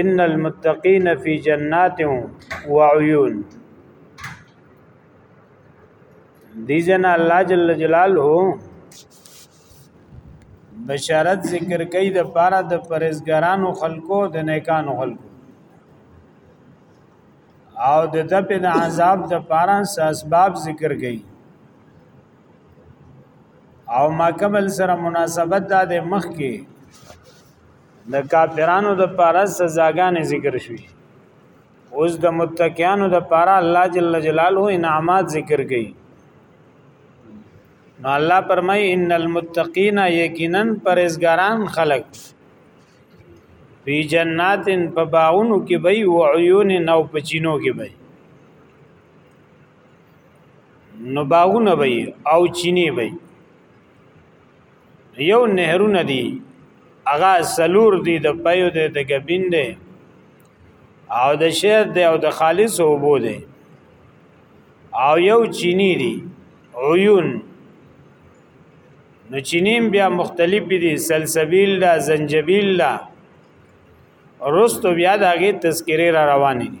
ان المتقین فی جنات و عیون دی جنا الله جل جلاله بشارت ذکر کوي د پاره د پرهیزګارانو خلکو د نیکانو خلکو او د دپې د عذاب د پاره اسباب ذکر کوي او ما قبل سره مناسبت ده د مخ کې د کافرانو د پاره سزاګانې ذکر شوې اوس د متقینو د پاره الله جل جلاله انعامات ذکر کړي نو الله پرمای ان المتقین یقینا پرهیزګاران خلق فی جنات په باغونو کې وي او عیون نو پچینو کې وي نو باغونه وي او چینه وي یو نهرونه دي هغه سلور دي د پيو دی د غبین دی او د شهر دی او د خالص اوبو دی او یو چینی دی عیون نو چینیم بیا مختلف دي سلسبیل دا زنجبیل دا رستو بیا داګه تذکره را روانې دي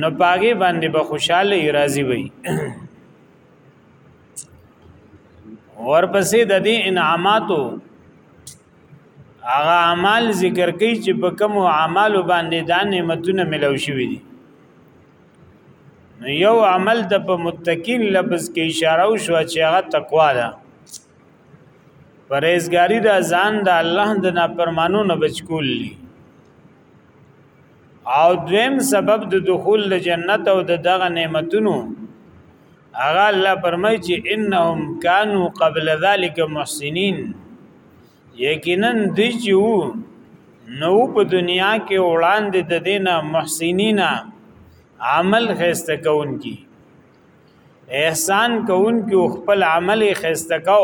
نو پاګې باندې به خوشاله راضي وي ورپسې د دې انعاماتو هغه اعمال ذکر کوي چې په کوم اعمال باندې دا نعمتونه ملو شوي دي نو یو عمل د په متقین لفظ کې اشاره او شو چې هغه تقوا ده پرهیزګاری د ځان د الله د نافرمانو نه بچکول دي او دویم سبب د دخول د جنت او د دغه نعمتونو هغه الله فرمایي چې انهم كانوا قبل ذلك محسنين یقینا دوی چې وو نو په دنیا کې وړاندې د دینه محسنینا عمل خسته کون کی احسان کون کی خپل عمل خسته کو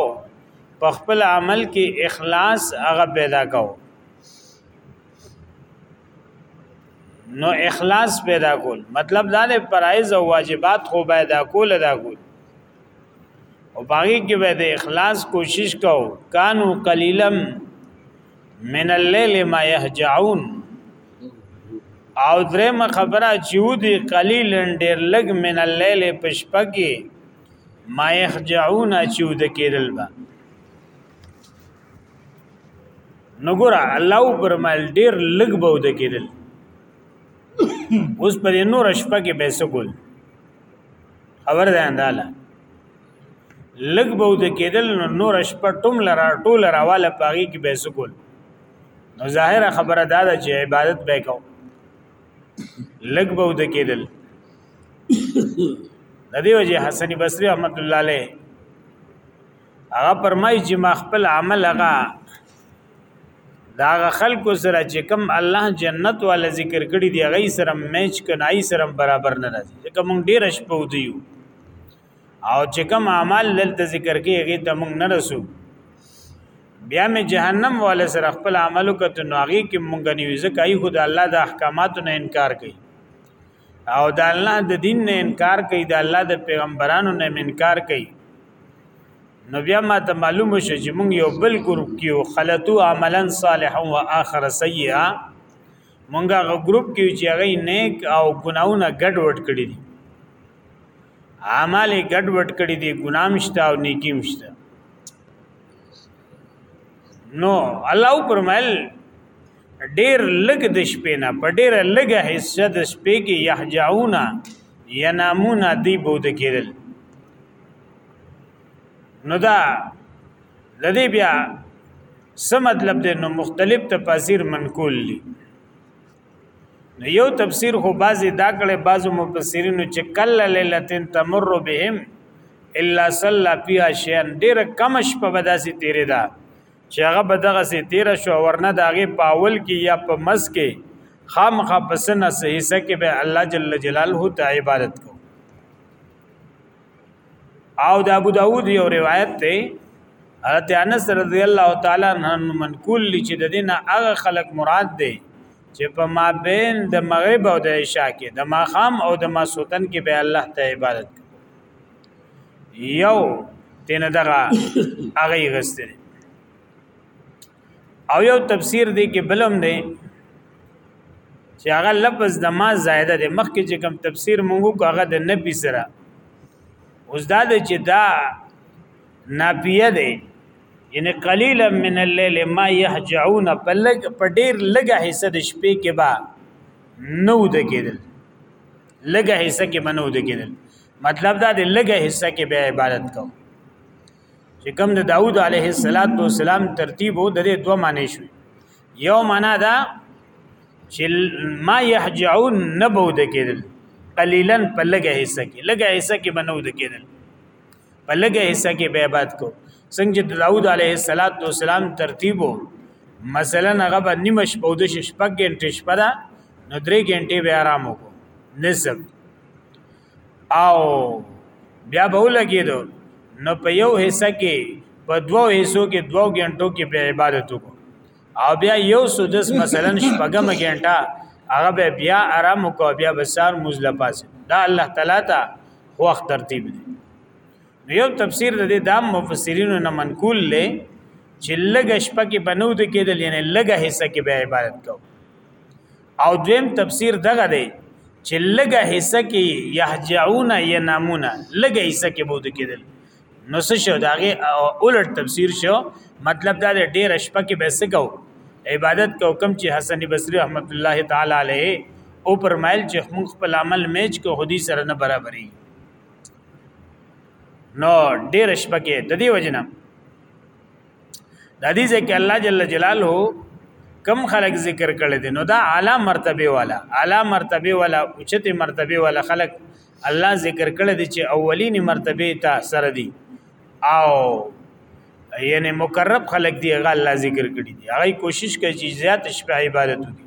په خپل عمل کې اخلاص هغه پیدا کو نو اخلاص پیدا کول مطلب دا نه پرایز او واجبات خو باید کول ادا کول او باغی کې به د اخلاص کوشش کو کانو قلیلم من الليل ما يهجعون او درم خبره چودي قلیل ډیر لګ من الليل پشپکی ما يهجعون چود کېدل با نګور الله پرمایل ډیر لګ بو د کېدل اوس په نور شپه کې پیسې کول خبر ده انداله لګ بو د کېدل نور شپه ټوم لرا ټول راواله پاغي کې پیسې کول نو ظاهره خبره دا ده چې عبادت به کو لګ بو د کېدل د دې وجه حسن بصري رحمت الله علیه هغه پرمای چې ما خپل عمل هغه دا خلکو سره چې کم الله جنت والا ذکر کړی دی غي سره میچ کنای سره برابر نه راځي ځکه مونږ ډیر شپو دیو او چې کم اعمال دلته ذکر کې غي ته مونږ نه رسو بیا می جهنم والا سره خپل عملو کته نو هغه کې مونږ نیو ځکه ای خدای الله د احکاماتو نه انکار کوي او د الله د دین نه انکار کوي د الله د پیغمبرانو نه انکار کوي نو بیا ما ته معلوم شو چې مونږ یو بل ګروپ کې یو خلطو عملا صالحا و اخر سیئا مونږه غو ګروپ کې چې هغه نیک او ګناونه ګډ وډ کړی دي اعمال ګډ وډ کړی دي ګنام شته او نیکیم شته نو الله پرمل ډیر لګ د شپې نه په ډیر لګ حصہ د شپې کې یحجعون ینامون دی بود کېدل نو دا د دې بیا څه مطلب دی نو مختلف تفاسیر منقول دي نو یو تفسیر خو بعضی دا کړي بعضو مفسرینو چې کله لیلتن تمر بهم الا صلى فيها شيئا ډیر کم شپه بداسي تیرې ده چې هغه به دغه سي تیر شو ورنه داغه پاول کې یا په مس کې خامخ پسنه حصہ کې به الله جل جلاله ته عبادت کو او د ابو داود یو روایت ته حضرت انس رضی الله تعالی عنہ منقول چې د دینه هغه خلق مراد دی چې په مابین د مغرب او د عشاء کې د ماخام او د ماسوتن کې به الله ته عبادت یو تنه دغه هغه یې غستل او یو تفسیر دی کې بلم دی چې هغه لفظ د ما زائده دی مخکې چې کوم تفسیر مونږ کو هغه د نبی سره اوس دا د چې دا ناپیه دی یعنی قلیلا من الليل ما يهجعون په لګ په ډیر لګه حصہ د شپې کې با نو د کېدل لګه حصہ کې منو د کېدل مطلب دا دی لګه حصہ کې به عبادت کو چې کوم د داوود علیه السلام ترتیب وو د دوه معنی شو یو معنا دا چې ما يهجعون نبود کېدل قليلا په لګه حصہ کې لګه حصہ کې بنود کېدل په لګه حصہ کې به عبادت کو څنګه چې داوود علیه السلام ترتیب وو مثلا هغه به نیمه شپه او د شپږ غنټې شپه ده نو درې غنټې به آرام وکړو نسب او بیا به ولګیدو نو په یو حصہ کې په دوو حصو کې دوو غنټو کې به عبادت وکړو او بیا یو سدس مثلا شپږم غنټه هغه به بیا آرام وکړو بیا به سار مزله پاس دا الله تعالی ته وخت ترتیب دی یو تفسیر د دې دام مفسرینو نه منقول لې چې لګ شپه کې بنود کېدل یعنی لګ حصہ کې به عبادت کوو او دویم تفسیر دغه دی چې لګه حصہ کې یهجعون ینامون لګه حصہ کې بود کېدل نو څه شو داغه اولټ تفسیر شو مطلب دا دی ډېر شپه کې به سکو عبادت کو کم چې حسن بصری رحمت الله تعالی علیه او پرمایل چې موږ خپل عمل میچ کو هدي سره نه برابرۍ نو ډېر شپه کې د دې وجنه د دې ځکه الله جل جلاله کم خلق ذکر کړي دي نو دا اعلی مرتبه والا اعلی مرتبه والا اوچته مرتبه والا خلق الله ذکر کړي دي چې اولینی مرتبه ته سره دي او یعنی مقرب خلق دی هغه الله ذکر کړي دي هغه کوشش کوي چې زیات شپه عبادت وکړي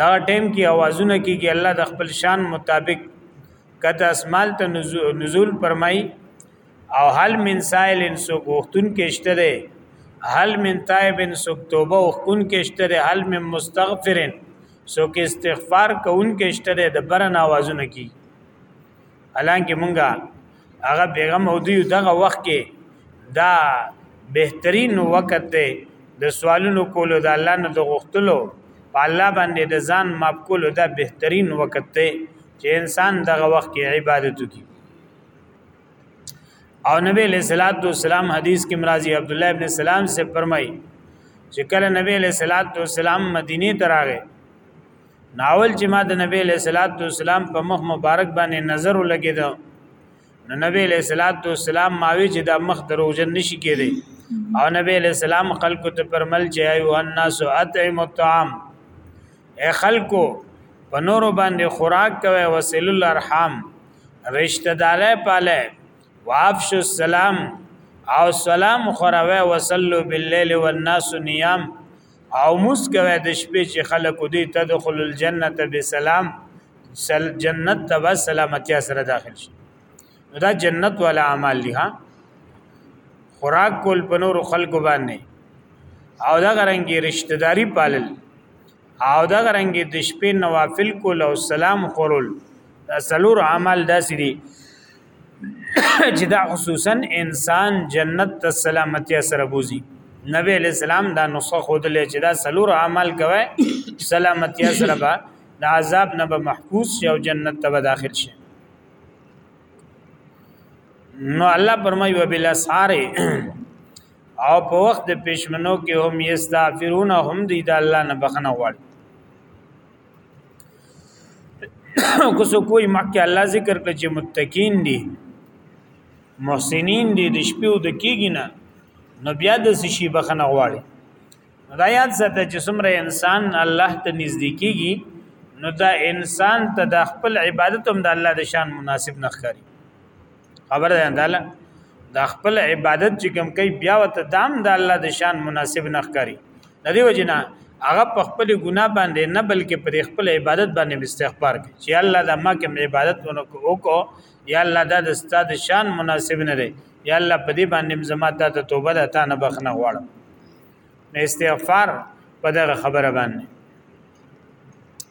دا ټیم کې اوازونه کیږي الله د خپل شان مطابق کته اسمال ته نزول فرمای او هل من سائل سو غختون کې شته ده هل من تائب سو توبه وکون کې شته ده هل من مستغفر سو کې استغفار کون کې شته ده د برن اوازونه کی حالانکه مونږه هغه بیغم او دی دغه وخت کې دا بهترین وخت دی د سوالونو کولو د الله نه د غختلو په الله باندې د ځان ماپ کولو دا بهترین وخت دی چې انسان دغه وخت کې عبادت وکړي او نبی له صلوات و سلام حدیث کې مرাজি عبد الله ابن سلام سے فرمای چې کله نبی له صلوات و سلام مدینه ته راغی ناول چې ما د نبی له صلوات و سلام په مخ مبارک باندې نظر ولګید نو نبی له صلوات و سلام ماوی چې د مخ دروژن نشي کېدی او نبی له سلام خلکو ته پرمل چې ایو الناس اطعم الطعام اے خلکو په نورو باندې خوراک کوي وسیل الارحام رشتہ داري پاله وافش السلام او سلام خوروي وصلو بالليل والناس نيام او مسکوي د شپې چې خلق دې تدخل الجنه بسلام سل جنت تبا سلامتی سره داخل شي دا جنت ولا اعمال دي ها خوراک کول په نور خلق باندې او دا غرنګي رشتہ داری پالل او دا غرنګي د شپې نوافل کول او سلام خورل دا سلور اعمال داسې دي چې دا خصوصا انسان جنت ته سلامتی سره بوزي نبی علیہ السلام دا نسخه خودلې چې دا سلور عمل کوي سلامتی سره به د عذاب نه به محفوظ شي او جنت ته به داخل شي نو الله فرمایي وبلا ساره او په وخت د پښمنو کې هم یستغفرون هم دی د الله نه بخنه غواړي کو سو کوئی مکه الله ذکر کړ چې متقین دي محسنین دي د شپې او د کېږي نه نو بیا د شي بخنه غواړي دا یاد ساته چې څومره انسان الله ته نږدې کېږي نو دا انسان ته د خپل عبادت هم د الله د شان مناسب نه ښکاري خبر ده انداله دا خپل عبادت چې کوم کوي بیا وت دام د دا الله د شان مناسب نه ښکاری د دې وجنه هغه په خپل ګناه باندې نه بلکې پر خپل عبادت باندې استغفار کوي چې الله دا ما کوم عبادت ونکو او کو یا الله دا د استاد شان مناسب نه دی یا الله په دې باندې زما ته توبه ده تا نه بخنه غواړم استغفار په دغه خبره باندې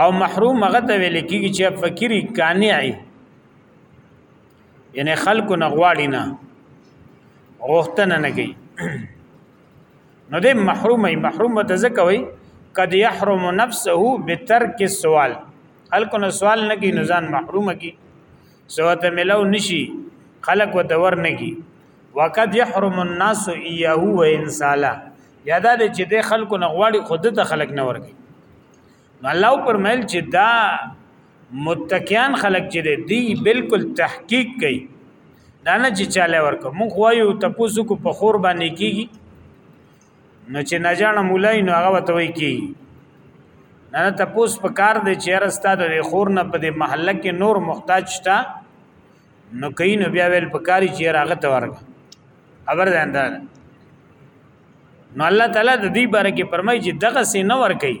او محروم هغه ته ویل کیږي چې فقيري قانعي یعنی خلکو نه غواړي نه غوښتنه نه کوي نو دې محرومه محرومه ته ځکه وي قد يحرم نفسه بترك السوال خلکو نه سوال نه کوي نو ځان محرومه کی سوته ملو نشي خلق و دور نه کی وقد يحرم الناس اياه وانسالا یادا دې چې د خلکو نه غواړي خود ته خلک نه ورګي نو الله پر مل چې دا متکیان خلک چې دی بالکل تحقیق کوي دا نه چې چاله ورکو مونږ وایو تاسو کو په خور باندې کیږي نو چې نه جاړه مولای نو هغه وته وی کی نه تاسو په کار دی چې رستا د خور نه په دې محله کې نور محتاج شته نو کین بیا ویل پکاري چې راغه ته ورک خبر ده انده نو الله تعالی د دې باره کې فرمایي چې دغه سي نه ور کوي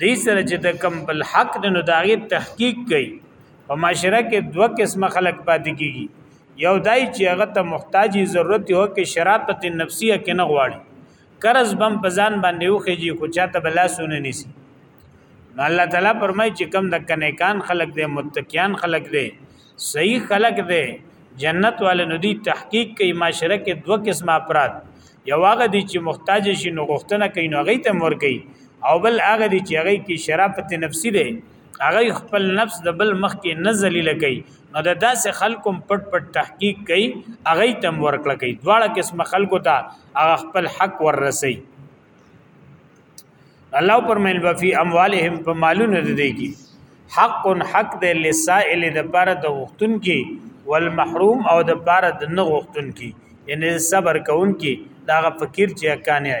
دې سره چې د کم بل حق د نو داغه تحقیق کوي په معاشره کې دوه قسم خلق پاتې کیږي یو دای چې هغه ته محتاجی ضرورت هو کې شرافت نفسیه کې نه غواړي قرض بم په ځان باندې وخیږي خو چاته بلا سونه نیسی نو الله تعالی فرمای چې کم د کنیکان خلق دی متقیان خلق دی صحیح خلق دی جنت والے ندی تحقیق کوي معاشره کې دوه قسم افراد یو هغه دي چې محتاج شي نو غوښتنه کوي نو هغه ته مور کوي او بل هغه دي چې هغه کې شرافت نفسي دی هغه خپل نفس د بل مخ کې نه ذلیل کوي نو د داسې خلکو پټ پټ تحقیق کوي هغه ته مور کړ کوي دواړه قسم خلکو ته هغه خپل حق ورسي الله پرمایل وفي اموالهم په مالونو د دې کې حق حق د لسائل د پر د وختون کې والمحروم او د پر د نه وختون کې یعنی صبر کون کې دا فقیر چې کانه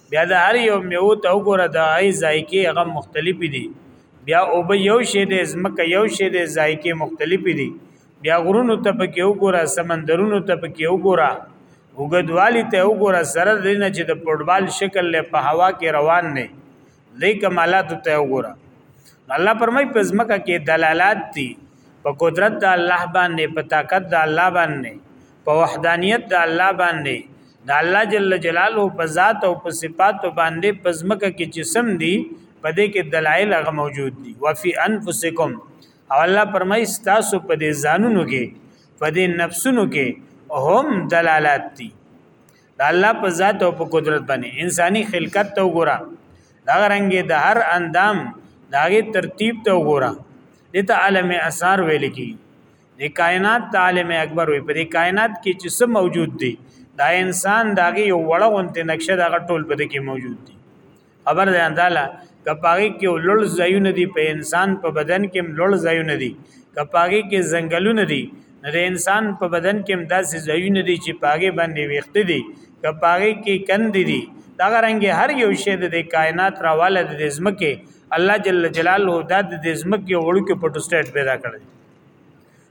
بیا د هر یو میوه ته وګوره د ای ذایقه هغه مختلفې دي بیا او به یو شی د زمکه یو شی د ذایقه مختلفې دي بیا غرونو ته پکې وګوره سمندرونو ته پکې وګوره وګدوالی ته وګوره سره دینه چې د فوټبال شکل له په هوا کې روان نه دې کمالات ته وګوره الله پرمای په زمکه کې دلالات دي په قدرت د الله باندې په طاقت د الله باندې په وحدانیت د الله باندې د الله جل جلاله په ذات او په صفات باندې پزمکه کې جسم دي په دې کې دلایل هغه موجود دي وفي انفسکم او الله پرمای تاسو په دې ځانونو کې په دې نفسونو کې هم دلالات دي د الله په ذات او په قدرت باندې انساني خلقت ته وګوره دا رنګ د هر اندام داغه ترتیب ته وګوره دته عالم اثر ویل کی د کائنات عالم اکبر وي په دې کائنات کې چې څه موجود دي دا انسان داغه یو وړه غونته نقشه دغه ټول په دې کې موجود دي خبر ده انداله کپاږي کې لړ زایونه دي په انسان په بدن کې لړ زایونه دي کپاږي کې زنګلونه دي د انسان په بدن کې داسې زایونه دي چې پاګې باندې ویخت دي کپاږي کې کند دي دا رنګ هر یو شی د کائنات راواله د زمکه الله جل جلاله د زمکه وړو کې پټو سټیټ پیدا کړی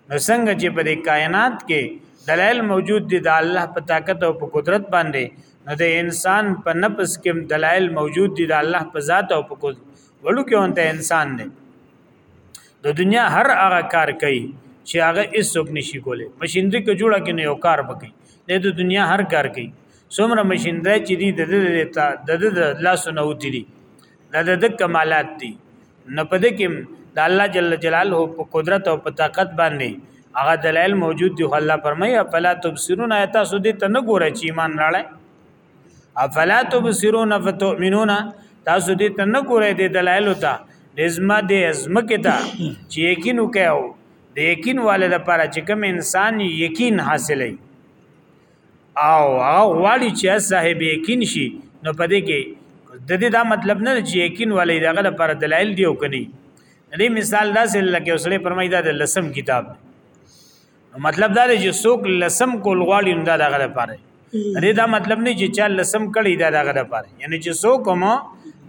نو څنګه چې په کائنات کې دلایل موجود دي د الله په طاقت او په قدرت باندې نو د انسان په نفس کې دلایل موجود دي د الله په ذات او په قدرت ولو کې اونته انسان دی د دنیا هر هغه کار کوي چې هغه هیڅوک نشي کولی مشینری کې جوړه کې نه یو کار وکړي د دنیا هر کار کوي څومره مشینری چې دی د د لاسونه وتی دي دا د د کمالات دي نه پد کې د الله جل جلاله په قدرت او په طاقت باندې هغه دلایل موجود دي الله فرمایي افلا تبصرون ایت سو دې ته نه ګورئ چې ایمان راړی افلا تبصرون فتؤمنون تاسو دې ته نه ګورئ د دلایل ته دزما د ازمکه ته چې یقین وکاو د یقین والد لپاره چې کوم انسان یقین حاصلې او هغه غواړي چې صاحب یقین شي نو په دې کې د دې دا مطلب نه چې یقین ولې دغه لپاره دلایل دی او کني دې مثال داسې لکه وسړي پرمای دا د لسم کتاب مطلب دا دی چې څوک لسم کول غواړي نو دا دغه لپاره دې دا مطلب نه چې چا لسم کړي دا دغه لپاره یعنی چې څوک مو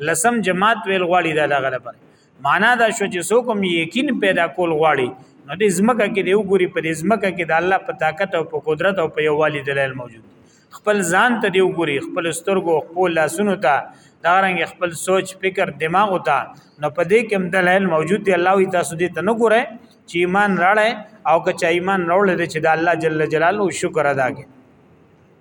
لسم جماعت ویل غواړي دا دغه لپاره معنا دا شو چې څوک هم یقین پیدا کول غواړي نو د زمکه کې دی وګوري په زمکه کې د الله په طاقت او په قدرت او په یووالي دلایل موجود خپل ځان ته دی وګوري خپل سترګو خپل لاسونو ته دا رنګ خپل سوچ فکر دماغ ته نو په دې کې دلایل موجود دی الله وی تاسو دې ته نه ګورئ چې ایمان راړی او که چا ایمان راوړل چې د الله جل جلاله شکر ادا کړي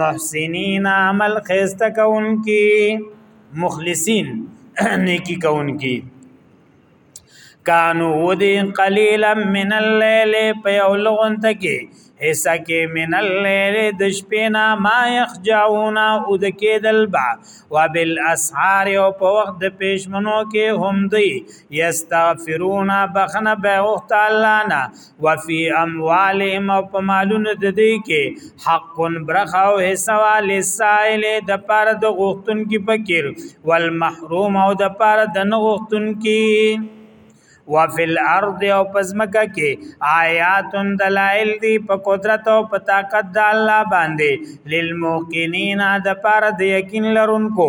محسنین عمل خیسته کون کی مخلصین نیکی کون کی کانو ودی قلیلا من اللیل په یو لغون تکي حصہ کې من اللیل د شپې نه ما یخجعون او د کېدل با وبالاسحار او په وخت د پېشمنو کې هم دی یستغفرون بخنه به وخت الله نه وفي اموالهم او په مالونو د دوی کې حق برخه او حصہ لسائل د پر د غختن کې فقیر والمحروم او د پر د نه غختن کې وفي الارض او پزمکه کې آیات دلائل دی په قدرت او په طاقت د الله باندې للموقنین د پر د یقین لرونکو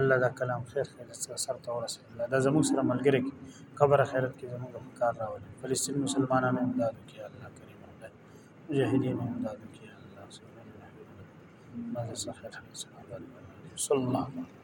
الله دا کلام خیر خیر سره سر ته ورسوي الله دا زموږ سره ملګری کی قبر خیرت کې زموږ په کار راولي فلسطین مسلمانانو امداد وکړي الله کریم الله مجاهدین امداد وکړي الله صلی الله علیه وسلم ما زه خیر خیر سره صلی الله علیه وسلم